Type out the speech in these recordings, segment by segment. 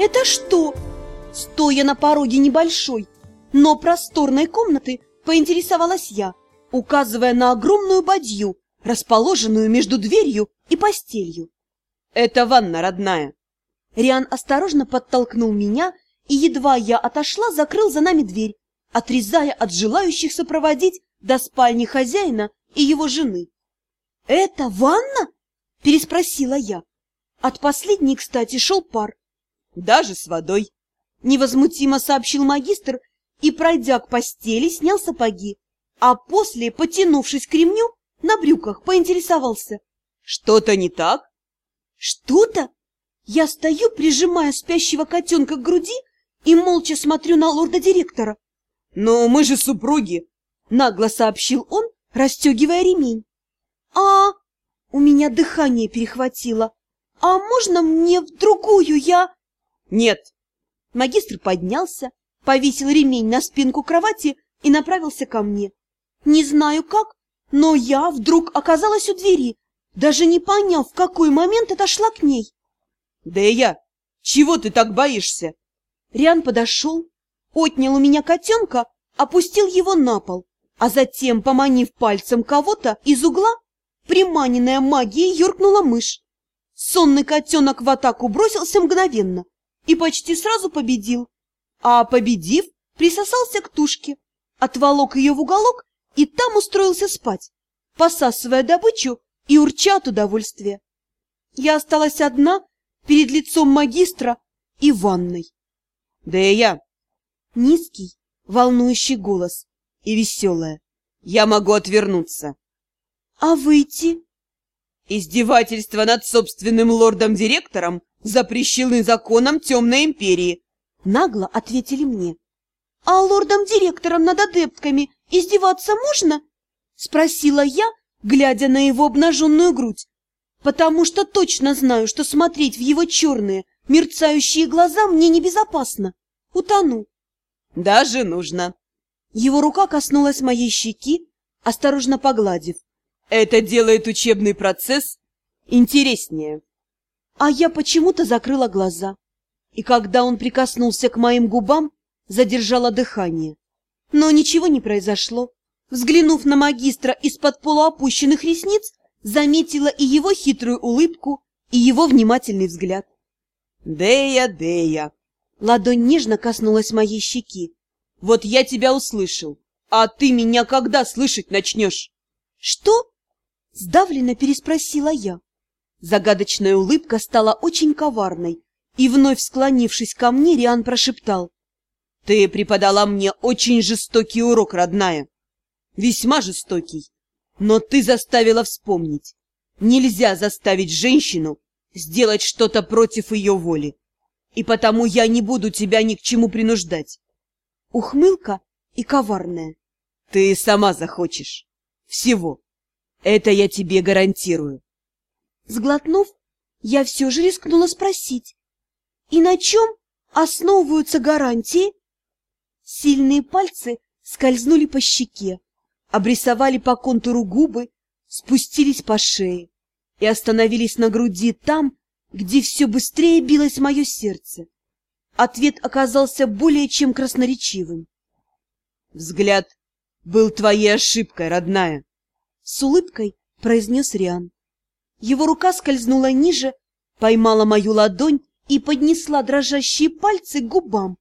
Это что? Стоя на пороге небольшой, но просторной комнаты, поинтересовалась я, указывая на огромную бадью, расположенную между дверью и постелью. Это ванна родная. Риан осторожно подтолкнул меня, и едва я отошла, закрыл за нами дверь, отрезая от желающих сопроводить до спальни хозяина и его жены. «Это ванна?» – переспросила я. От последней, кстати, шел пар. «Даже с водой», – невозмутимо сообщил магистр и, пройдя к постели, снял сапоги, а после, потянувшись к ремню, на брюках поинтересовался. «Что-то не так?» «Что-то?» Я стою, прижимая спящего котенка к груди и молча смотрю на лорда-директора. «Но мы же супруги!» — нагло сообщил он, расстегивая ремень. «А...» — у меня дыхание перехватило. «А можно мне в другую я...» «Нет». Магистр поднялся, повесил ремень на спинку кровати и направился ко мне. Не знаю как, но я вдруг оказалась у двери, даже не поняв, в какой момент отошла к ней. «Да и я! Чего ты так боишься?» Риан подошел, отнял у меня котенка, опустил его на пол, а затем, поманив пальцем кого-то из угла, приманенная магией юркнула мышь. Сонный котенок в атаку бросился мгновенно и почти сразу победил, а, победив, присосался к тушке, отволок ее в уголок и там устроился спать, посасывая добычу и урча от удовольствия. Я осталась одна перед лицом магистра и ванной. Да и я. Низкий, волнующий голос и веселая. Я могу отвернуться. А выйти? Издевательство над собственным лордом-директором запрещены законом Темной Империи. Нагло ответили мне. А лордом-директором над адептками издеваться можно? Спросила я, глядя на его обнаженную грудь. Потому что точно знаю, что смотреть в его черные, мерцающие глаза мне небезопасно. Утону. Даже нужно. Его рука коснулась моей щеки, осторожно погладив. Это делает учебный процесс интереснее. А я почему-то закрыла глаза. И когда он прикоснулся к моим губам, задержала дыхание. Но ничего не произошло. Взглянув на магистра из-под полуопущенных ресниц, заметила и его хитрую улыбку, и его внимательный взгляд. «Дея, Дея!» Ладонь нежно коснулась моей щеки. «Вот я тебя услышал, а ты меня когда слышать начнешь?» «Что?» — сдавленно переспросила я. Загадочная улыбка стала очень коварной, и, вновь склонившись ко мне, Риан прошептал. «Ты преподала мне очень жестокий урок, родная. Весьма жестокий. Но ты заставила вспомнить. Нельзя заставить женщину сделать что-то против ее воли. И потому я не буду тебя ни к чему принуждать. Ухмылка и коварная. Ты сама захочешь. Всего. Это я тебе гарантирую. Сглотнув, я все же рискнула спросить. И на чем основываются гарантии? Сильные пальцы скользнули по щеке, обрисовали по контуру губы, спустились по шее и остановились на груди там, где все быстрее билось мое сердце. Ответ оказался более чем красноречивым. «Взгляд был твоей ошибкой, родная!» С улыбкой произнес Риан. Его рука скользнула ниже, поймала мою ладонь и поднесла дрожащие пальцы к губам.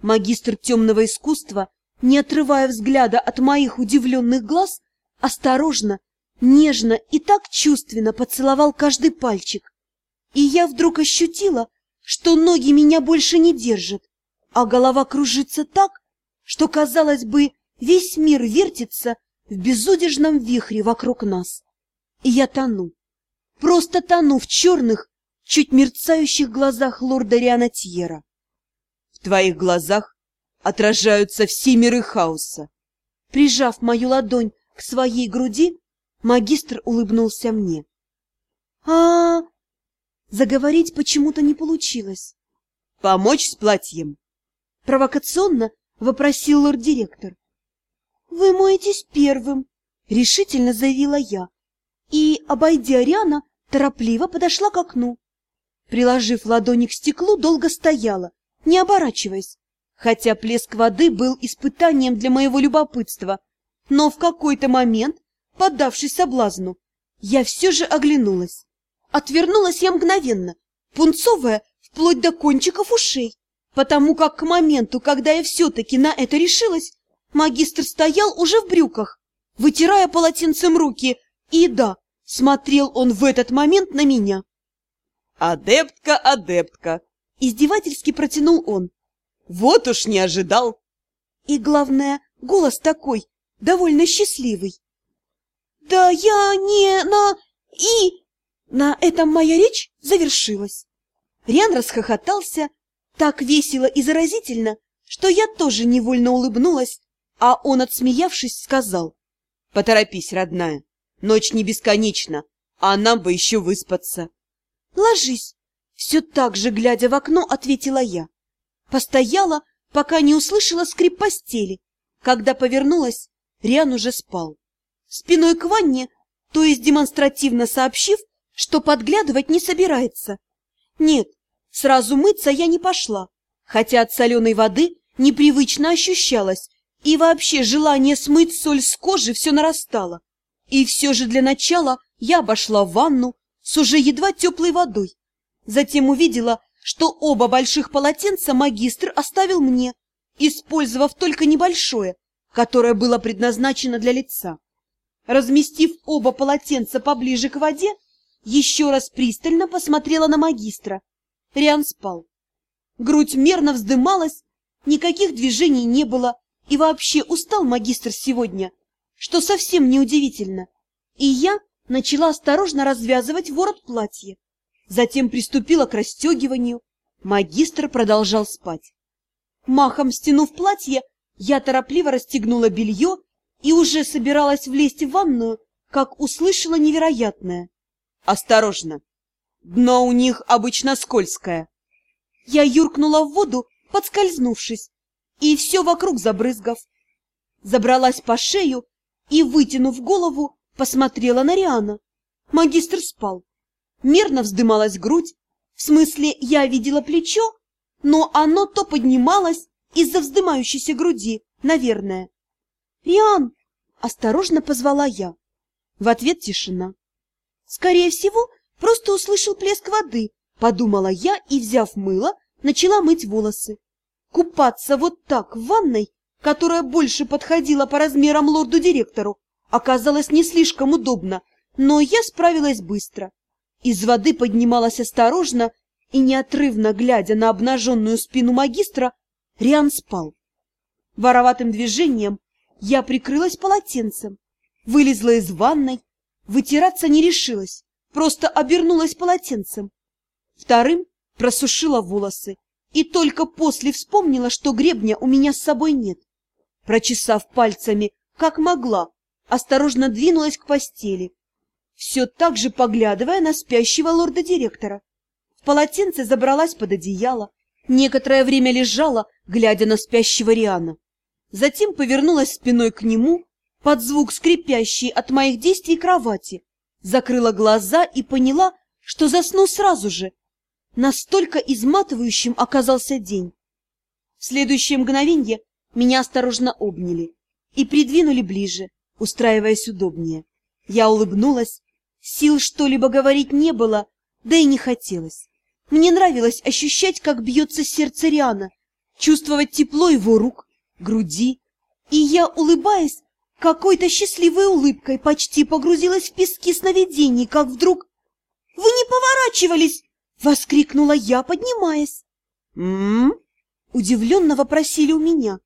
Магистр темного искусства, не отрывая взгляда от моих удивленных глаз, осторожно, нежно и так чувственно поцеловал каждый пальчик. И я вдруг ощутила, что ноги меня больше не держат, а голова кружится так, что, казалось бы, весь мир вертится в безудержном вихре вокруг нас. И я тону, просто тону в черных, чуть мерцающих глазах лорда Рианатьера. В твоих глазах отражаются все миры хаоса. Прижав мою ладонь к своей груди, магистр улыбнулся мне. а, Заговорить почему-то не получилось. «Помочь с платьем?» Провокационно вопросил лорд-директор. «Вы моетесь первым», — решительно заявила я. И, обойдя Ариана, торопливо подошла к окну. приложив ладони к стеклу, долго стояла, не оборачиваясь, хотя плеск воды был испытанием для моего любопытства. Но в какой-то момент, поддавшись соблазну, я все же оглянулась. Отвернулась я мгновенно, пунцовая, вплоть до кончиков ушей, потому как к моменту, когда я все-таки на это решилась, магистр стоял уже в брюках, вытирая полотенцем руки, и да, смотрел он в этот момент на меня. «Адептка, адептка!» — издевательски протянул он. «Вот уж не ожидал!» И, главное, голос такой, довольно счастливый. «Да я не на... и...» На этом моя речь завершилась. Риан расхохотался так весело и заразительно, что я тоже невольно улыбнулась, а он, отсмеявшись, сказал. «Поторопись, родная, ночь не бесконечна, а нам бы еще выспаться». «Ложись!» Все так же, глядя в окно, ответила я. Постояла, пока не услышала скрип постели. Когда повернулась, Риан уже спал. Спиной к ванне, то есть демонстративно сообщив, что подглядывать не собирается. Нет, сразу мыться я не пошла, хотя от соленой воды непривычно ощущалось, и вообще желание смыть соль с кожи все нарастало. И все же для начала я обошла ванну с уже едва теплой водой. Затем увидела, что оба больших полотенца магистр оставил мне, использовав только небольшое, которое было предназначено для лица. Разместив оба полотенца поближе к воде, еще раз пристально посмотрела на магистра. Риан спал. Грудь мерно вздымалась, никаких движений не было, и вообще устал магистр сегодня, что совсем неудивительно. И я начала осторожно развязывать ворот платья. Затем приступила к расстегиванию. Магистр продолжал спать. Махом стянув платье, я торопливо расстегнула белье и уже собиралась влезть в ванную, как услышала невероятное. «Осторожно! Дно у них обычно скользкое!» Я юркнула в воду, подскользнувшись, и все вокруг забрызгав. Забралась по шею и, вытянув голову, посмотрела на Риана. Магистр спал. Мерно вздымалась грудь, в смысле я видела плечо, но оно то поднималось из-за вздымающейся груди, наверное. «Риан!» — осторожно позвала я. В ответ тишина. «Скорее всего, просто услышал плеск воды», — подумала я и, взяв мыло, начала мыть волосы. Купаться вот так в ванной, которая больше подходила по размерам лорду-директору, оказалось не слишком удобно, но я справилась быстро. Из воды поднималась осторожно и, неотрывно глядя на обнаженную спину магистра, Риан спал. Вороватым движением я прикрылась полотенцем, вылезла из ванной, вытираться не решилась, просто обернулась полотенцем. Вторым просушила волосы и только после вспомнила, что гребня у меня с собой нет. Прочесав пальцами, как могла, осторожно двинулась к постели, все так же поглядывая на спящего лорда-директора. В полотенце забралась под одеяло, некоторое время лежала, глядя на спящего Риана. Затем повернулась спиной к нему, под звук скрипящей от моих действий кровати, закрыла глаза и поняла, что засну сразу же. Настолько изматывающим оказался день. В следующее мгновенье меня осторожно обняли и придвинули ближе, устраиваясь удобнее. Я улыбнулась, сил что-либо говорить не было, да и не хотелось. Мне нравилось ощущать, как бьется сердце Риана, чувствовать тепло его рук, груди. И я, улыбаясь, какой-то счастливой улыбкой почти погрузилась в пески сновидений, как вдруг... «Вы не поворачивались!» — воскликнула я, поднимаясь. «М-м-м?» Удивленно вопросили у меня.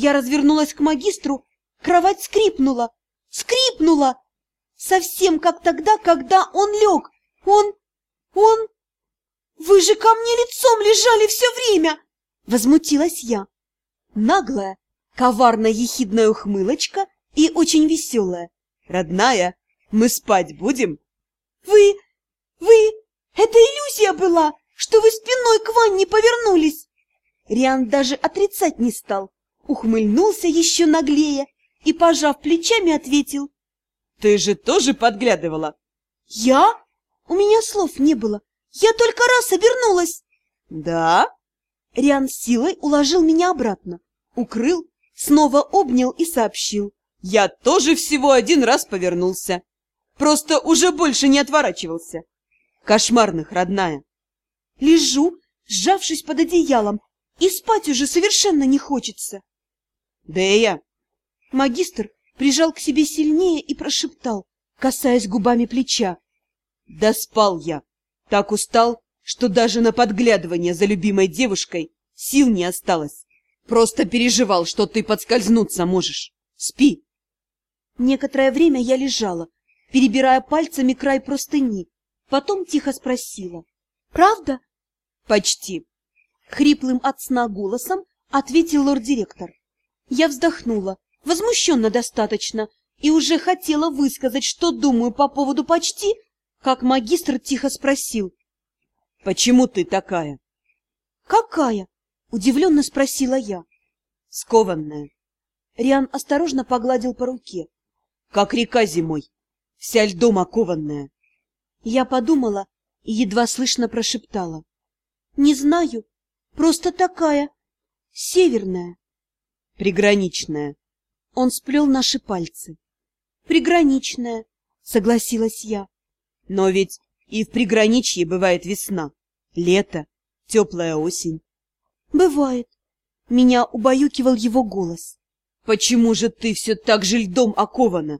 Я развернулась к магистру, кровать скрипнула, скрипнула! Совсем как тогда, когда он лег. Он... он... Вы же ко мне лицом лежали все время! Возмутилась я. Наглая, коварно-ехидная ухмылочка и очень веселая. Родная, мы спать будем? Вы... вы... Это иллюзия была, что вы спиной к ванне повернулись. Риан даже отрицать не стал, ухмыльнулся еще наглее и, пожав плечами, ответил. Ты же тоже подглядывала? Я? У меня слов не было. Я только раз обернулась. Да? Риан с силой уложил меня обратно, укрыл, снова обнял и сообщил. Я тоже всего один раз повернулся. Просто уже больше не отворачивался. Кошмарных, родная. Лежу, сжавшись под одеялом, и спать уже совершенно не хочется. Дэя! Магистр прижал к себе сильнее и прошептал, касаясь губами плеча. Да спал я. Так устал, что даже на подглядывание за любимой девушкой сил не осталось. Просто переживал, что ты подскользнуться можешь. Спи. Некоторое время я лежала, перебирая пальцами край простыни. Потом тихо спросила. «Правда?» «Почти». Хриплым от сна голосом ответил лорд-директор. Я вздохнула, возмущенно достаточно, и уже хотела высказать, что думаю по поводу «почти», как магистр тихо спросил. «Почему ты такая?» «Какая?» — удивленно спросила я. «Скованная». Риан осторожно погладил по руке. «Как река зимой, вся льдом окованная». Я подумала и едва слышно прошептала. «Не знаю, просто такая, северная». «Приграничная». Он сплел наши пальцы. «Приграничная», — согласилась я. «Но ведь и в приграничье бывает весна, лето, теплая осень». «Бывает». Меня убаюкивал его голос. «Почему же ты все так же льдом окована,